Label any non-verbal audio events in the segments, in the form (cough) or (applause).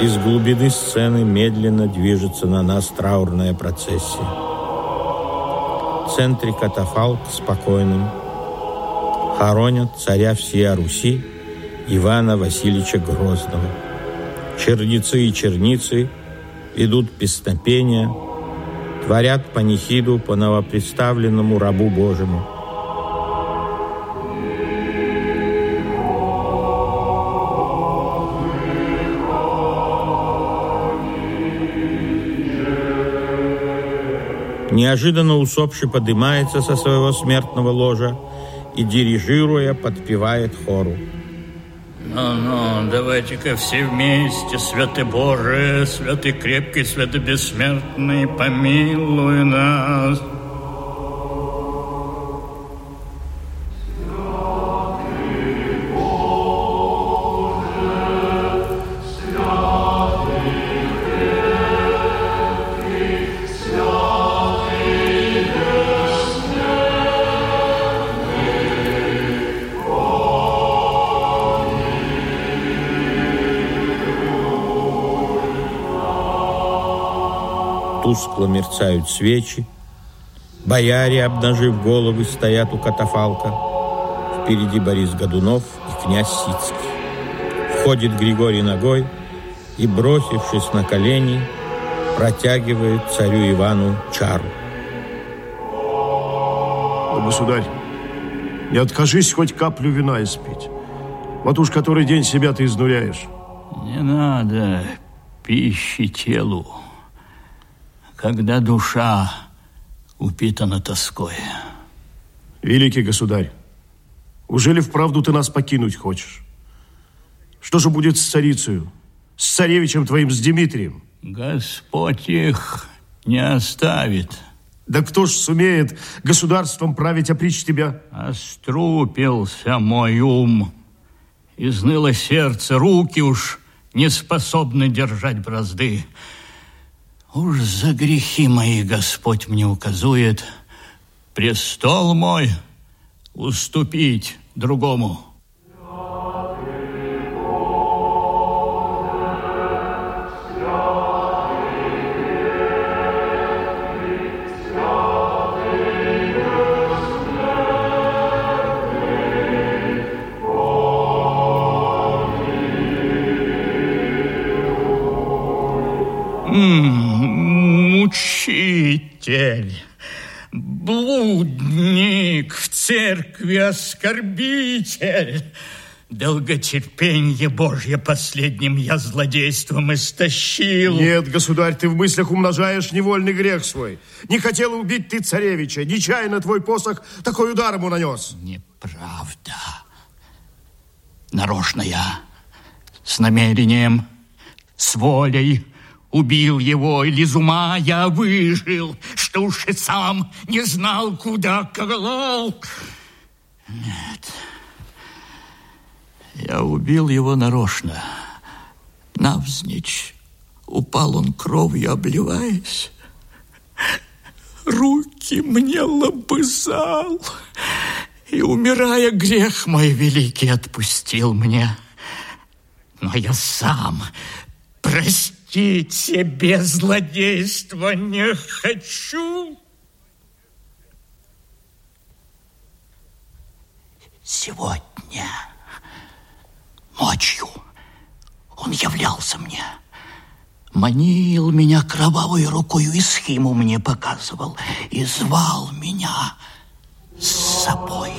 Из глубины сцены медленно движется на нас траурная процессия. В центре катафалк спокойным. Хоронят царя всея Руси Ивана Васильевича Грозного. Черницы и черницы идут песнопения, творят панихиду по новопредставленному рабу Божьему – Неожиданно усопший поднимается со своего смертного ложа и, дирижируя, подпевает хору. Ну-ну, давайте-ка все вместе, святый Боже, святый крепкий, святый бессмертный, помилуй нас. Тускло мерцают свечи. Бояре, обнажив головы, стоят у катафалка. Впереди Борис Годунов и князь Сицкий. Входит Григорий ногой и, бросившись на колени, протягивает царю Ивану чару. О, государь, не откажись хоть каплю вина испить. Вот уж который день себя ты изнуряешь. Не надо пищи телу когда душа упитана тоской. Великий государь, уже ли вправду ты нас покинуть хочешь? Что же будет с царицею, с царевичем твоим, с Дмитрием? Господь их не оставит. Да кто ж сумеет государством править, опричь тебя? Острупился мой ум, изныло сердце, руки уж не способны держать бразды. Уж за грехи мои Господь мне указует престол мой уступить другому. Мучитель, блудник, в церкви оскорбитель. Долготерпенье Божье последним я злодейством истощил. Нет, государь, ты в мыслях умножаешь невольный грех свой. Не хотел убить ты царевича. Нечаянно твой посох такой удар ему нанес. Неправда. Нарочно я, с намерением, с волей, Убил его, или из ума я выжил, что уж и сам не знал, куда колол. Нет, я убил его нарочно. Навзничь упал он кровью, обливаясь. Руки мне лобызал, и, умирая, грех мой великий отпустил мне. Но я сам простил простить себе злодейство не хочу. Сегодня ночью он являлся мне, манил меня кровавой рукою и схему мне показывал и звал меня с собой.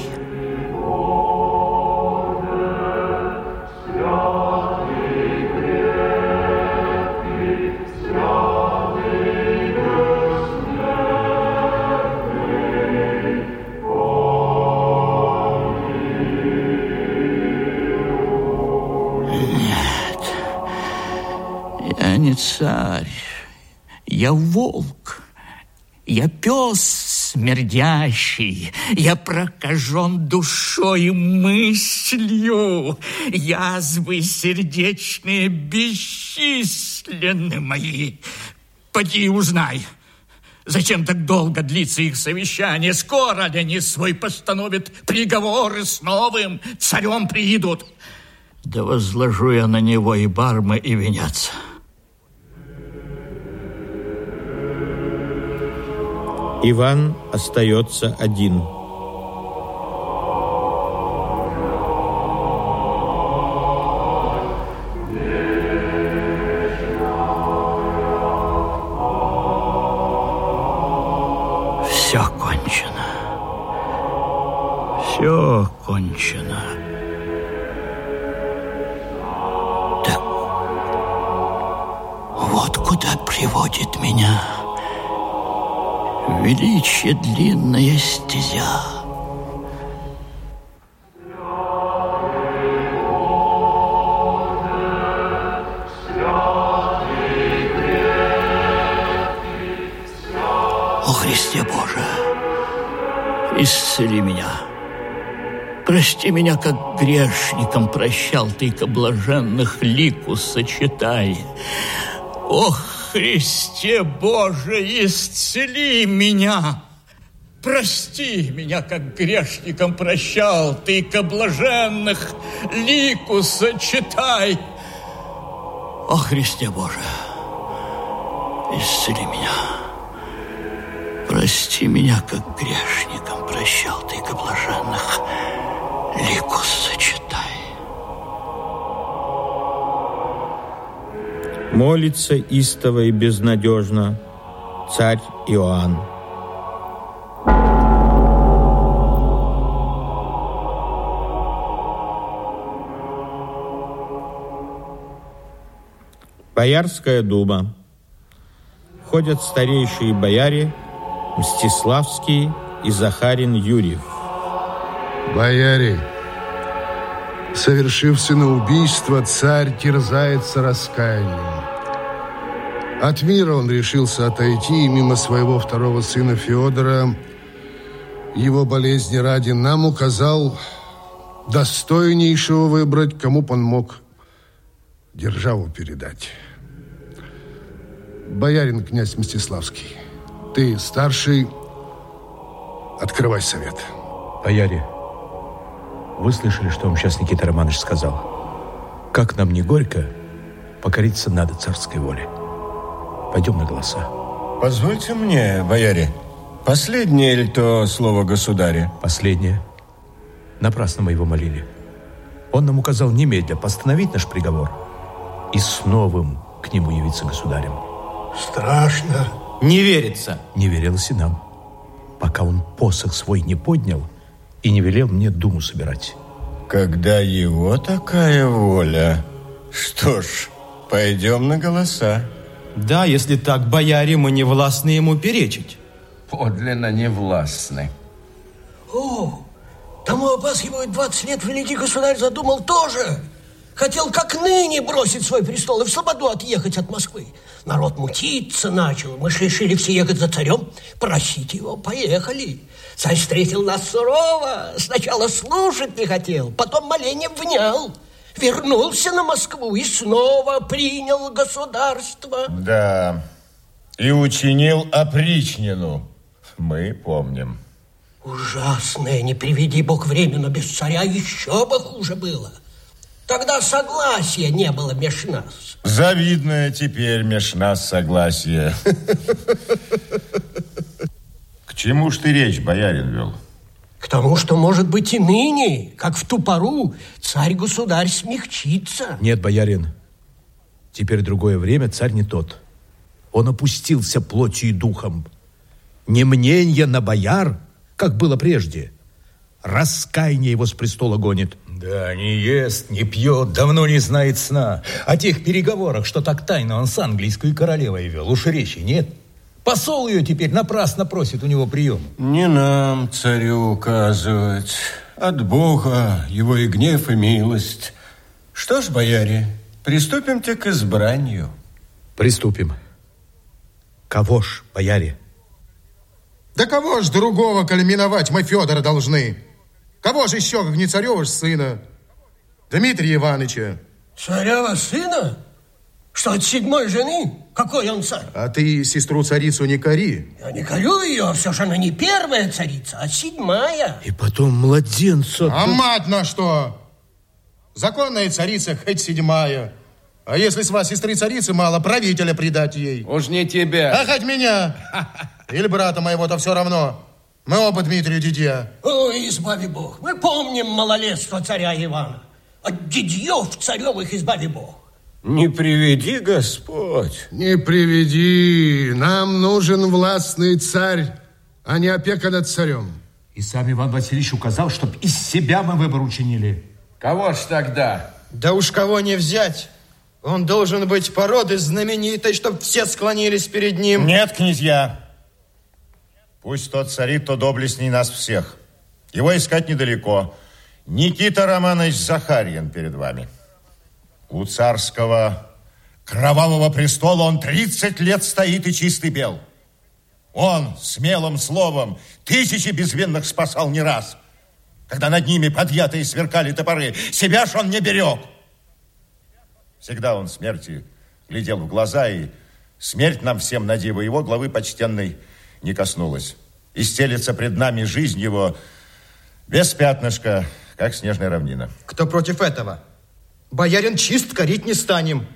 Не царь, я волк, я пес смердящий, я прокажен душой и мыслью, язвы сердечные бесчисленны мои. Поди узнай, Зачем так долго длится их совещание? Скоро ли они свой постановят приговоры с новым царем приедут? Да возложу я на него и бармы, и венец. Иван остается один. Все кончено. Все кончено. Так, вот куда приводит меня величие длинная стезя. О Христе Боже, исцели меня. Прости меня, как грешникам прощал ты, ко блаженных лику сочетай. Ох, Христе Боже, исцели меня! Прости меня, как грешникам прощал ты, ко блаженных лику сочетай. О Христе Боже, исцели меня. Прости меня, как грешникам прощал ты, ко блаженных лику сочетай. Молится истово и безнадежно царь Иоанн. Боярская дума. Ходят старейшие бояре Мстиславский и Захарин Юрьев. Бояре, совершив сыноубийство, царь терзается раскаянием. От мира он решился отойти, и мимо своего второго сына Федора, его болезни ради, нам указал достойнейшего выбрать, кому он мог державу передать. Боярин князь Мстиславский, ты старший, открывай совет. Бояре, вы слышали, что вам сейчас Никита Романович сказал? Как нам не горько, покориться надо царской воле. Пойдем на голоса. Позвольте мне, бояре, последнее ли то слово государя? Последнее. Напрасно мы его молили. Он нам указал немедля постановить наш приговор и с новым к нему явиться государем. Страшно. Не верится. Не верилось и нам, пока он посох свой не поднял и не велел мне думу собирать. Когда его такая воля, что ж, пойдем на голоса. Да, если так, бояре, мы не властны ему перечить. Подлинно не властны. О, тому опасхивают 20 лет великий государь задумал тоже. Хотел как ныне бросить свой престол и в слободу отъехать от Москвы. Народ мутиться начал. Мы ж решили все ехать за царем. Просить его, поехали. Царь встретил нас сурово. Сначала слушать не хотел, потом моление внял. Вернулся на Москву и снова принял государство. Да, и учинил опричнину. Мы помним. Ужасное, не приведи бог время, но без царя еще бы хуже было. Тогда согласия не было меж нас. Завидное теперь меж нас согласие. (laughs) К чему ж ты речь, боярин, вел? К тому, что, может быть, и ныне, как в ту пору, царь-государь смягчится. Нет, боярин, теперь другое время царь не тот. Он опустился плотью и духом. Не мненье на бояр, как было прежде. Раскаяние его с престола гонит. Да, не ест, не пьет, давно не знает сна. О тех переговорах, что так тайно он с английской королевой вел, уж речи нет. Посол ее теперь напрасно просит у него прием. Не нам, царю, указывать. От Бога его и гнев, и милость. Что ж, бояре, приступим-те к избранию. Приступим. Кого ж, бояре? Да кого ж другого, коли миновать мы Федора должны? Кого же еще, как не царева ж сына? Дмитрия Ивановича. Царева сына? Что, от седьмой жены? Какой он царь? А ты сестру-царицу не кори. Я не корю ее, все же она не первая царица, а седьмая. И потом младенца... А мать на что? Законная царица, хоть седьмая. А если с вас сестры царицы мало, правителя предать ей. Уж не тебя. А хоть меня. (laughs) Или брата моего, то все равно. Мы оба Дмитрию дитя. Ой, избави Бог. Мы помним малолетство царя Ивана. От дядьев царевых избави Бог. Не приведи Господь. Не приведи. Нам нужен властный царь, а не опека над царем. И сам Иван Васильевич указал, чтоб из себя мы выбор учинили. Кого ж тогда? Да уж кого не взять. Он должен быть породы знаменитой, чтоб все склонились перед ним. Нет, князья. Пусть тот царит, то доблестней нас всех. Его искать недалеко. Никита Романович Захарьин перед вами. У царского кровавого престола он 30 лет стоит и чистый бел. Он смелым словом тысячи безвинных спасал не раз, когда над ними подъятые сверкали топоры. Себя ж он не берег. Всегда он смерти глядел в глаза, и смерть нам всем на диво его главы почтенной не коснулась. И стелется пред нами жизнь его без пятнышка, как снежная равнина. Кто против этого? Боярин чист, корить не станем.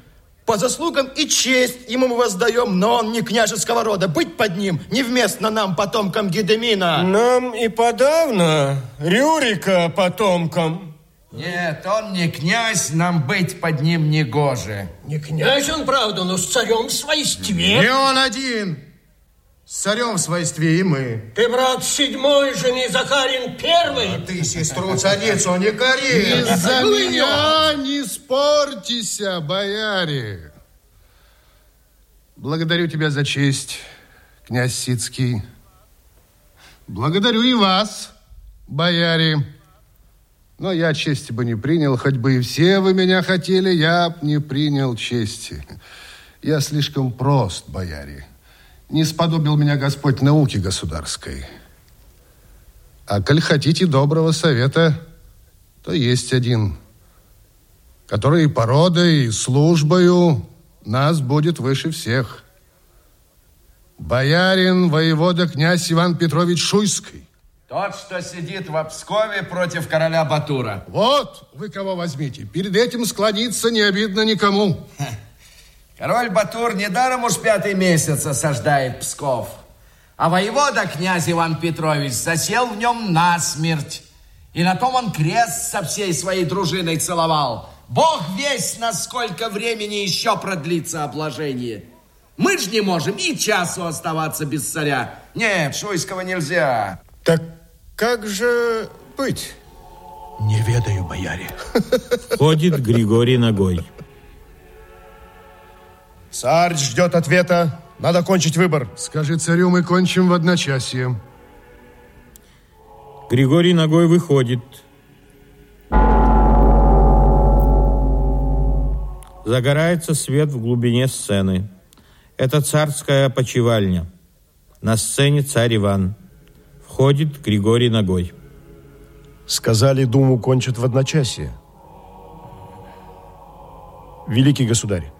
По заслугам и честь ему мы воздаем, но он не княжеского рода. Быть под ним невместно нам, потомкам Гедемина. Нам и подавно Рюрика потомкам. Нет, он не князь, нам быть под ним не гоже. Не князь он, правда, но с царем в свойстве. Не он один. С царем в свойстве и мы. Ты, брат, седьмой жени Захарин первый. А ты сестру царицу не кори. Из-за меня не спортись, бояре. Благодарю тебя за честь, князь Сицкий. Благодарю и вас, бояре. Но я чести бы не принял, хоть бы и все вы меня хотели, я б не принял чести. Я слишком прост, бояре. Не сподобил меня Господь науки государской. А коль хотите доброго совета, то есть один, который и породой, и службою нас будет выше всех. Боярин, воевода, князь Иван Петрович Шуйский. Тот, что сидит в Пскове против короля Батура. Вот вы кого возьмите. Перед этим склониться не обидно никому. Король Батур недаром уж пятый месяц осаждает Псков. А воевода князь Иван Петрович засел в нем насмерть. И на том он крест со всей своей дружиной целовал. Бог весь, на сколько времени еще продлится обложение. Мы ж не можем и часу оставаться без царя. Нет, Шуйского нельзя. Так как же быть? Не ведаю, бояре. Ходит Григорий ногой. Царь ждет ответа. Надо кончить выбор. Скажи царю, мы кончим в одночасье. Григорий ногой выходит. Загорается свет в глубине сцены. Это царская почевальня. На сцене царь Иван. Входит Григорий ногой. Сказали, думу кончат в одночасье. Великий государь,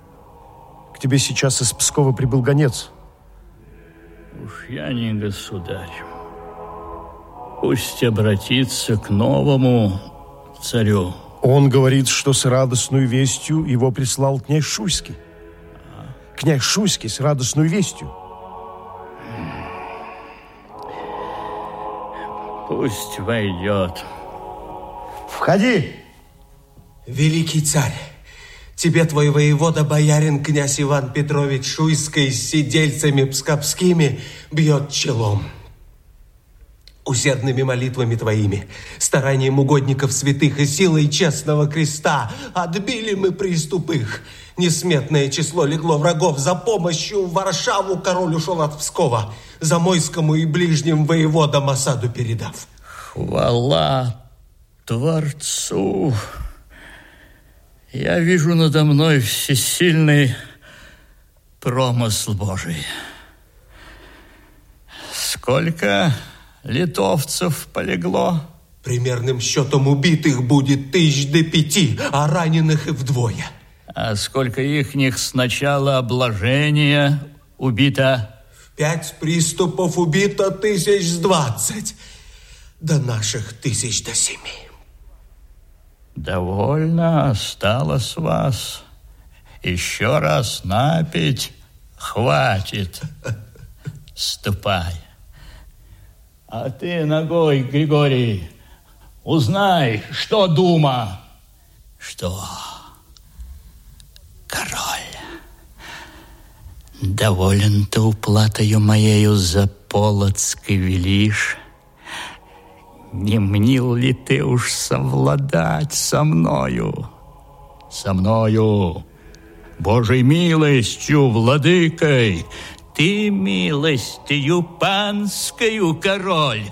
к тебе сейчас из Пскова прибыл гонец. Уж я не государь. Пусть обратится к новому царю. Он говорит, что с радостной вестью его прислал князь Шуйский. Князь Шуйский с радостной вестью. Пусть войдет. Входи! Великий царь, тебе твой воевода, боярин князь Иван Петрович Шуйский с сидельцами пскопскими бьет челом. Усердными молитвами твоими, старанием угодников святых и силой честного креста отбили мы приступ их. Несметное число легло врагов. За помощью в Варшаву король ушел от Пскова, за Мойскому и ближним воеводам осаду передав. Хвала Творцу! Я вижу надо мной всесильный промысл Божий. Сколько литовцев полегло? Примерным счетом убитых будет тысяч до пяти, а раненых и вдвое. А сколько ихних с начала обложения убито? В пять приступов убито тысяч с двадцать, до наших тысяч до семи. Довольно осталось вас. Еще раз напить хватит. Ступай. А ты ногой, Григорий, узнай, что дума. Что? Король, доволен ты уплатою моею за Полоцкий велишь? Не мнил ли ты уж совладать со мною? Со мною, Божьей милостью, владыкой, ты милостью панскою, король.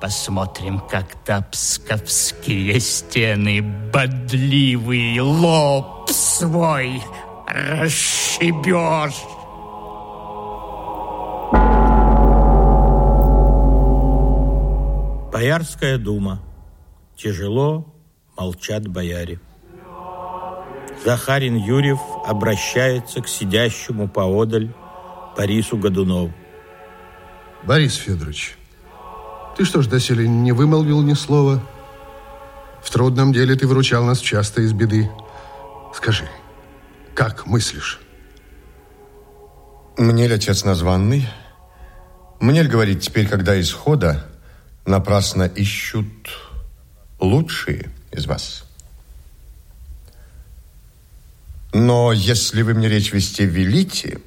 Посмотрим, как-то псковские стены бодливый лоб свой расшибешь. Боярская дума. Тяжело молчат бояре. Захарин Юрьев обращается к сидящему поодаль Борису Годунову. Борис Федорович, ты что ж доселе не вымолвил ни слова? В трудном деле ты выручал нас часто из беды. Скажи, как мыслишь? Мне ли отец названный? Мне ли говорить теперь, когда исхода напрасно ищут лучшие из вас? Но если вы мне речь вести велите,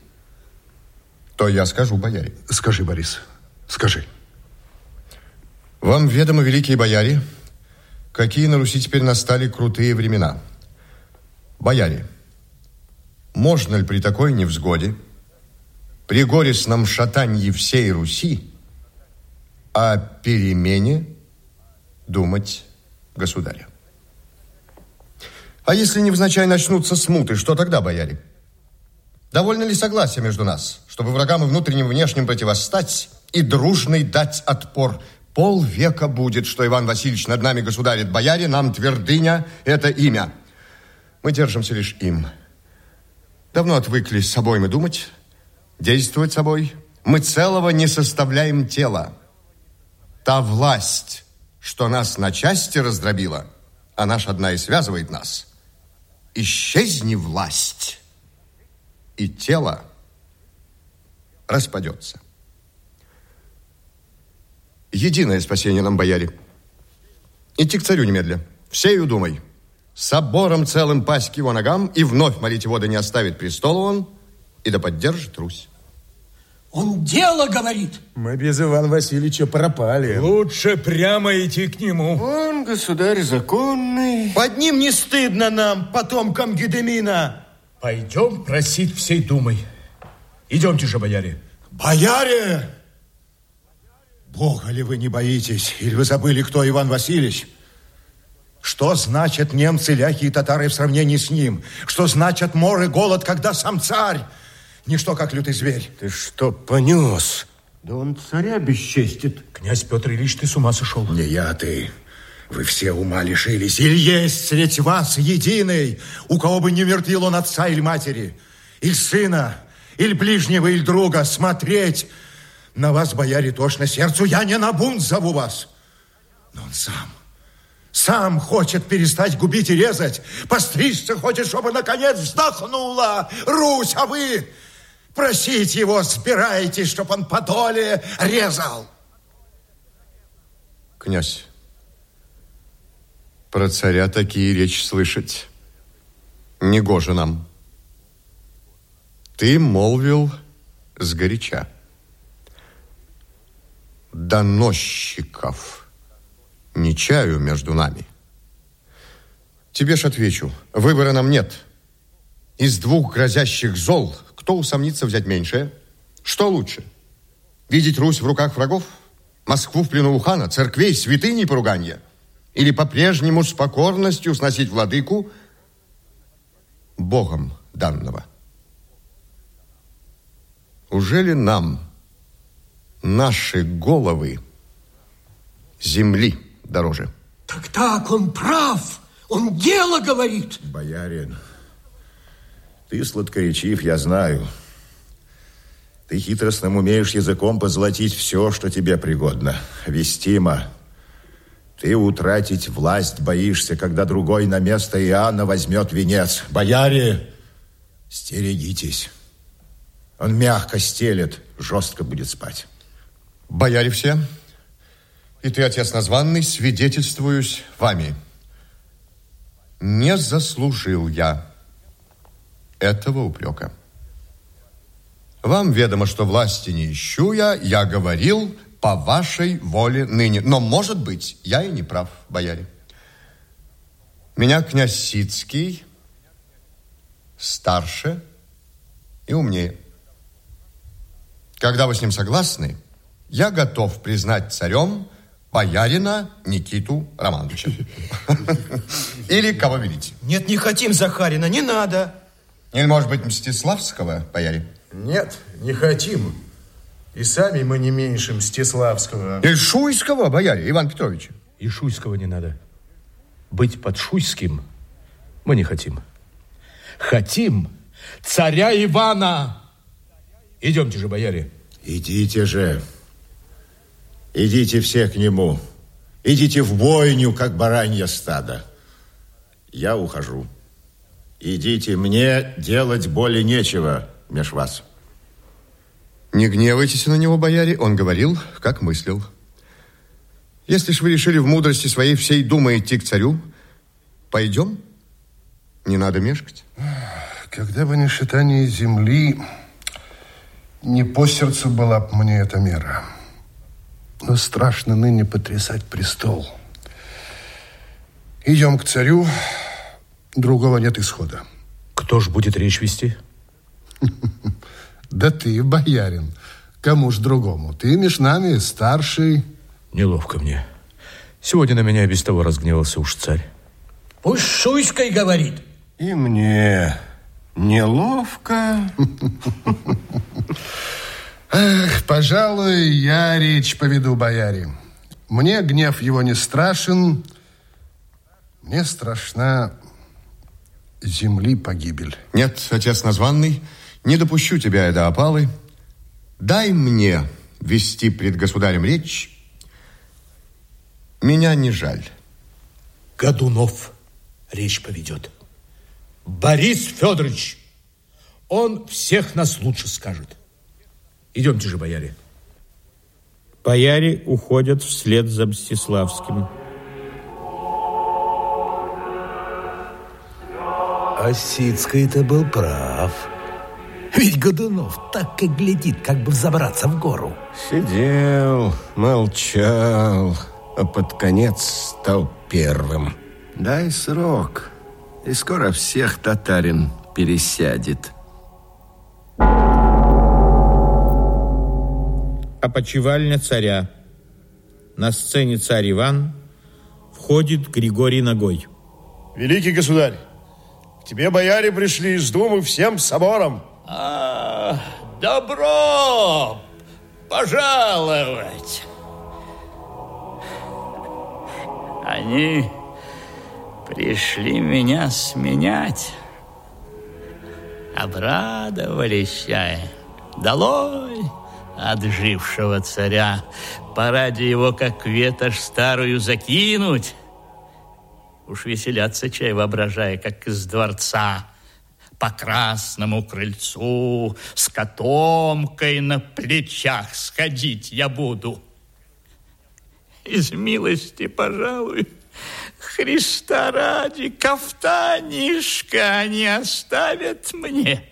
то я скажу, бояре. Скажи, Борис, скажи. Вам ведомо, великие бояре, какие на Руси теперь настали крутые времена. Бояре, можно ли при такой невзгоде, при горестном шатанье всей Руси, о перемене думать государя? А если невзначай начнутся смуты, что тогда, бояре? Довольно ли согласия между нас, чтобы врагам и внутренним и внешним противостать и дружный дать отпор? Полвека будет, что Иван Васильевич над нами государит. Бояре, нам твердыня – это имя. Мы держимся лишь им. Давно отвыкли с собой мы думать, действовать собой. Мы целого не составляем тела. Та власть, что нас на части раздробила, а наш одна и связывает нас – исчезни власть, и тело распадется. Единое спасение нам, бояре. Идти к царю немедля, всею думай, собором целым пасть к его ногам, и вновь молить его, да не оставит престола он, и да поддержит Русь. Он дело говорит. Мы без Ивана Васильевича пропали. Лучше прямо идти к нему. Он, государь, законный. Под ним не стыдно нам, потомкам Гедемина. Пойдем просить всей думой. Идемте же, бояре. Бояре! Бога ли вы не боитесь? Или вы забыли, кто Иван Васильевич? Что значит немцы, ляхи и татары в сравнении с ним? Что значит мор и голод, когда сам царь? Ничто, как лютый зверь. Ты что понес? Да он царя бесчестит. Князь Петр Ильич, ты с ума сошел. Не я, а ты. Вы все ума лишились. Или есть среди вас единый, у кого бы не мертвил он отца или матери, или сына, или ближнего, или друга, смотреть на вас, бояре, тошно сердцу. Я не на бунт зову вас. Но он сам, сам хочет перестать губить и резать. Постричься хочет, чтобы наконец вздохнула Русь, а вы Просить его собираетесь, чтоб он подоле резал. Князь, про царя такие речь слышать негоже нам. Ты молвил сгоряча. Доносчиков не чаю между нами. Тебе ж отвечу, выбора нам нет. Из двух грозящих зол кто усомнится взять меньшее? Что лучше? Видеть Русь в руках врагов? Москву в плену у хана? Церквей, святыней поруганья? Или по-прежнему с покорностью сносить владыку Богом данного? Ужели нам наши головы земли дороже? Так так, он прав. Он дело говорит. Боярин, ты сладкоречив, я знаю. Ты хитростным умеешь языком позолотить все, что тебе пригодно. Вестимо. Ты утратить власть боишься, когда другой на место Иоанна возьмет венец. Бояре, стерегитесь. Он мягко стелет, жестко будет спать. Бояре все, и ты, отец названный, свидетельствуюсь вами. Не заслужил я этого упрека. Вам ведомо, что власти не ищу я, я говорил по вашей воле ныне. Но, может быть, я и не прав, бояре. Меня князь Сицкий старше и умнее. Когда вы с ним согласны, я готов признать царем боярина Никиту Романовича. (laughs) Или кого велите? Нет, не хотим Захарина, не надо. Или, может быть, Мстиславского, бояре? Нет, не хотим. И сами мы не меньше Мстиславского. Или Шуйского, бояре, Иван Петрович. И Шуйского не надо. Быть под Шуйским мы не хотим. Хотим царя Ивана. Идемте же, бояре. Идите же. Идите все к нему. Идите в бойню, как баранье стадо. Я ухожу. Идите, мне делать более нечего меж вас. Не гневайтесь на него, бояре. Он говорил, как мыслил. Если ж вы решили в мудрости своей всей думы идти к царю, пойдем. Не надо мешкать. Когда бы не шатание земли, не по сердцу была б мне эта мера. Но страшно ныне потрясать престол. Идем к царю, другого нет исхода. Кто ж будет речь вести? (laughs) Да ты, боярин. Кому ж другому? Ты меж нами старший. Неловко мне. Сегодня на меня и без того разгневался уж царь. Пусть Шуйской говорит. И мне неловко. (laughs) Эх, пожалуй, я речь поведу бояре. Мне гнев его не страшен. Мне страшна земли погибель. Нет, отец названный, не допущу тебя до опалы. Дай мне вести пред государем речь. Меня не жаль. Годунов речь поведет. Борис Федорович, он всех нас лучше скажет. Идемте же, бояре. Бояре уходят вслед за Мстиславским. Осицкий-то был прав. Ведь Годунов так и глядит, как бы взобраться в гору. Сидел, молчал, а под конец стал первым. Дай срок, и скоро всех татарин пересядет. Опочивальня царя. На сцене царь Иван входит Григорий ногой. Великий государь, тебе бояре пришли из думы всем собором. А, добро пожаловать. Они пришли меня сменять. Обрадовались я. Долой отжившего царя. Пора его, как ветошь старую, закинуть. Уж веселятся чай, воображая, как из дворца по красному крыльцу с котомкой на плечах сходить я буду. Из милости, пожалуй, Христа ради, кафтанишка они оставят мне.